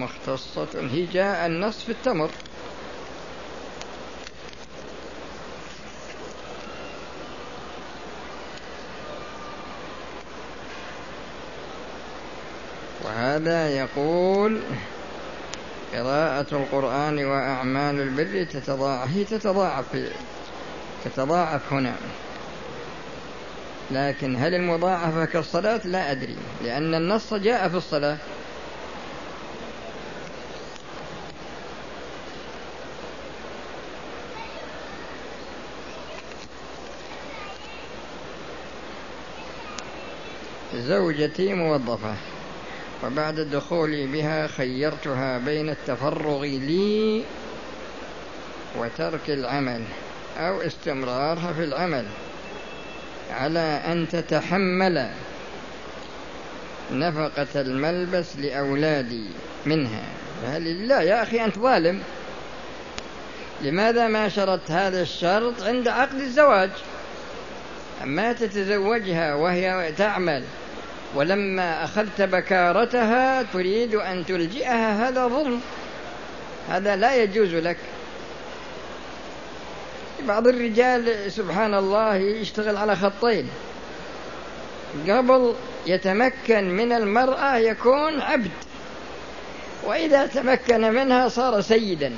مختصة. هي جاء النص في التمر. وهذا يقول قراءة القرآن وأعمال البر تتضاعف هي تتضاعف تتضاعف هنا. لكن هل المضاعفة كالصلاة؟ لا أدري. لأن النص جاء في الصلاة. زوجتي موظفة وبعد دخولي بها خيرتها بين التفرغ لي وترك العمل أو استمرارها في العمل على أن تتحمل نفقة الملبس لأولادي منها. فهل لا يا أخي أنت ظالم. لماذا ما شرطت هذا الشرط عند عقد الزواج؟ أما تتزوجها وهي تعمل ولما أخذت بكارتها تريد أن تلجئها هذا ظلم. هذا لا يجوز لك. بعض الرجال سبحان الله يشتغل على خطين. قبل يتمكن من المرأة يكون عبد وإذا تمكن منها صار سيدا.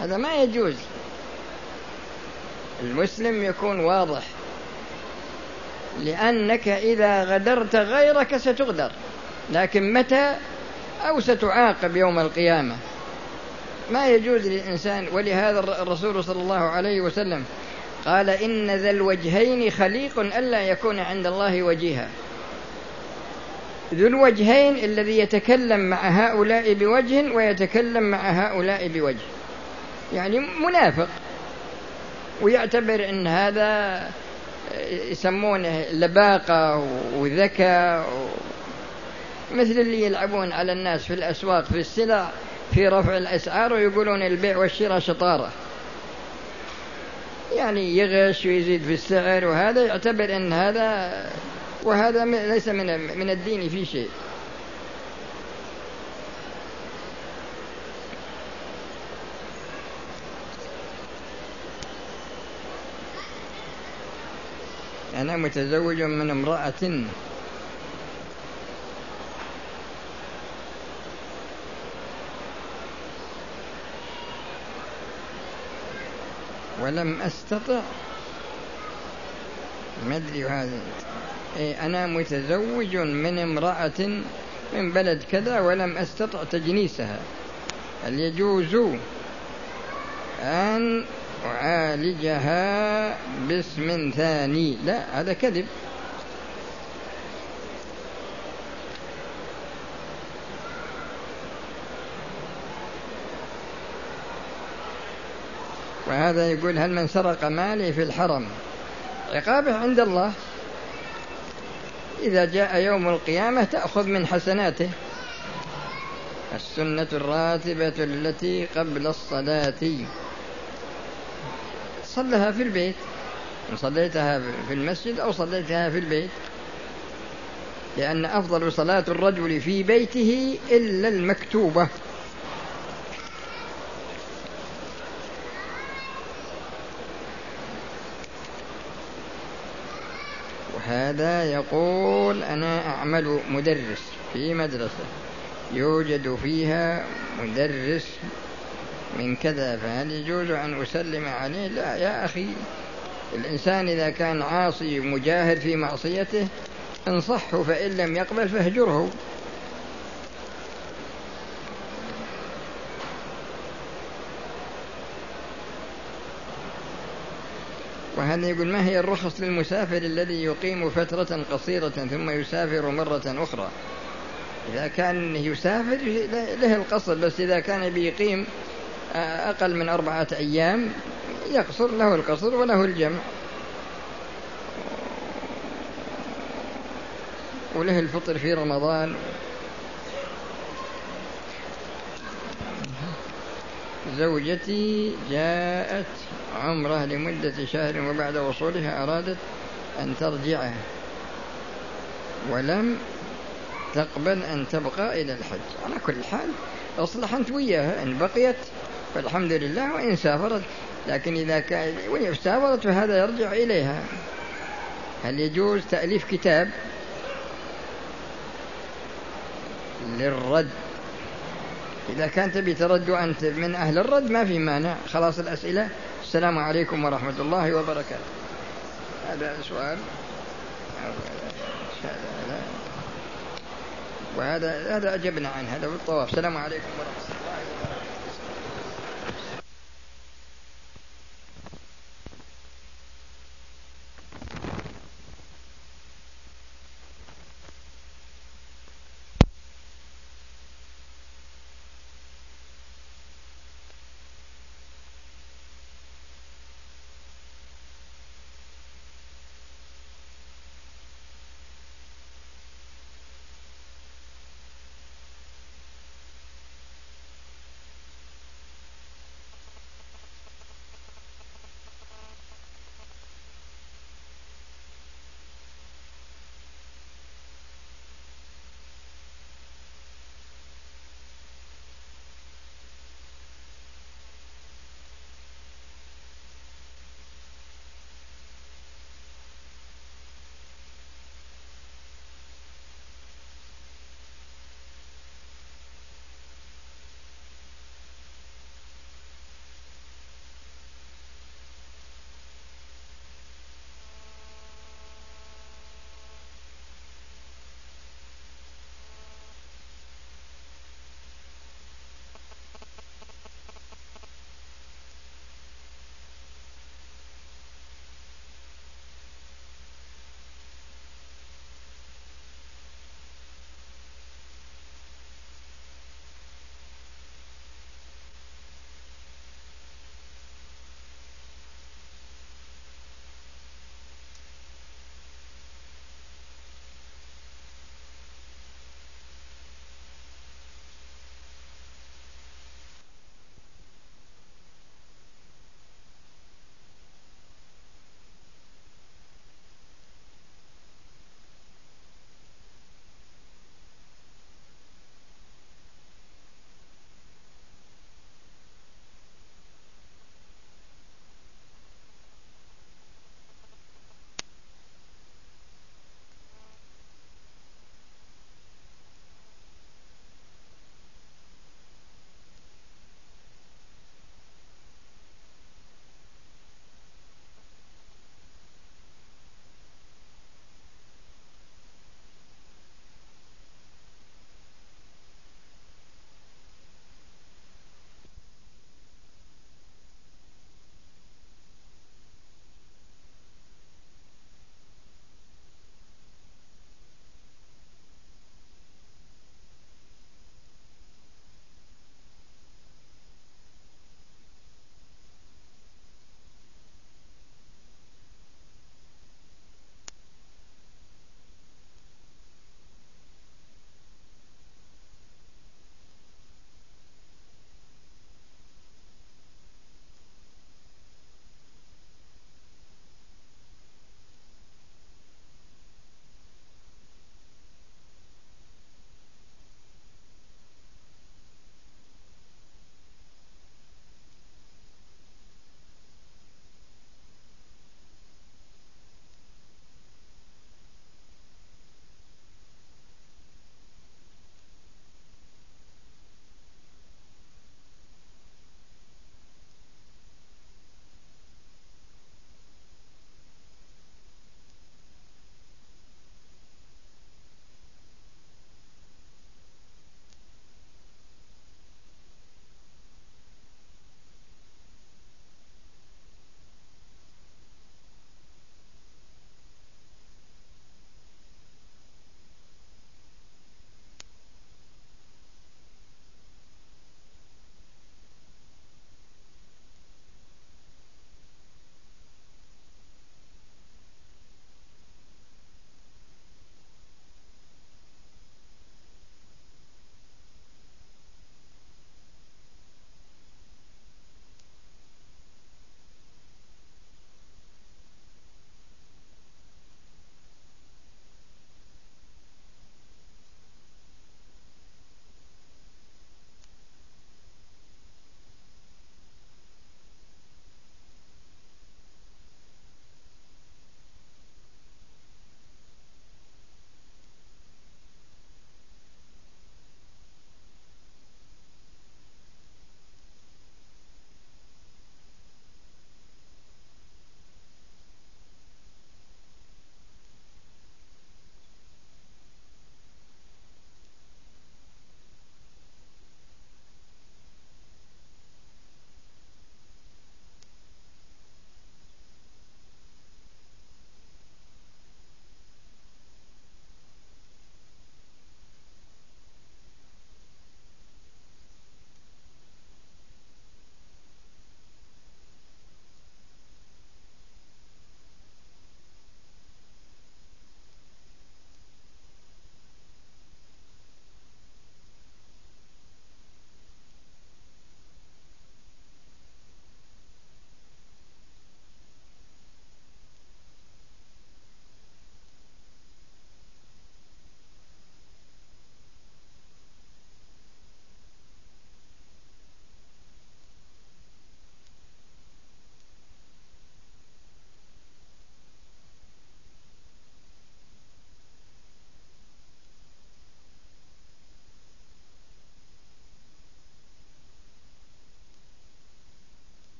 هذا ما يجوز. المسلم يكون واضح. لأنك إذا غدرت غيرك ستغدر. لكن متى أو ستعاقب يوم القيامة؟ ما يجوز للإنسان ولهذا الرسول صلى الله عليه وسلم قال إن ذا الوجهين خليق ألا يكون عند الله وجيها. ذو الوجهين الذي يتكلم مع هؤلاء بوجه ويتكلم مع هؤلاء بوجه. يعني منافق. ويعتبر إن هذا يسمونه لباقة وذكاء مثل اللي يلعبون على الناس في الأسواق في السلع في رفع الأسعار ويقولون البيع والشراء شطارة. يعني يغش ويزيد في السعر وهذا يعتبر أن هذا وهذا ليس من من الدين في شيء. أنا متزوج من امرأة. ولم أستطع. ما أدري هذا إيه أنا متزوج من امرأة من بلد كذا ولم أستطع تجنيسها. هل يجوز أن أعالجها باسم ثاني. لا هذا كذب. وهذا يقول هل من سرق مالي في الحرم؟ عقابه عند الله. إذا جاء يوم القيامة تأخذ من حسناته. السنة الراتبة التي قبل الصلاة. صلها في البيت. إن صليتها في المسجد أو صليتها في البيت. لأن أفضل صلاة الرجل في بيته إلا المكتوبة. وهذا يقول أنا أعمل مدرس في مدرسة. يوجد فيها مدرس من كذا فهل يجوز أن أسلم عليه؟ لا يا أخي الإنسان إذا كان عاصي مجاهد في معصيته انصحه فإن لم يقبل فاهجره. وهذا يقول ما هي الرخص للمسافر الذي يقيم فترة قصيرة ثم يسافر مرة أخرى؟ إذا كان يسافر له القصر بس إذا كان بيقيم أقل من أربعة أيام يقصر له القصر وله الجمع. وله الفطر في رمضان. زوجتي جاءت عمرة لمدة شهر وبعد وصولها أرادت أن ترجع ولم تقبل أن تبقى إلى الحج. على كل حال اصلح أنت وياها إن بقيت فالحمد لله وإن سافرت. لكن إذا كان وإن سافرت فهذا يرجع إليها. هل يجوز تأليف كتاب للرد؟ إذا كان تبي ترد وأنت من أهل الرد ما في مانع. خلاص الأسئلة. السلام عليكم ورحمة الله وبركاته. هذا سؤال. وهذا هذا أجبنا عنه هذا. بالطواف السلام عليكم ورحمة الله وبركاته.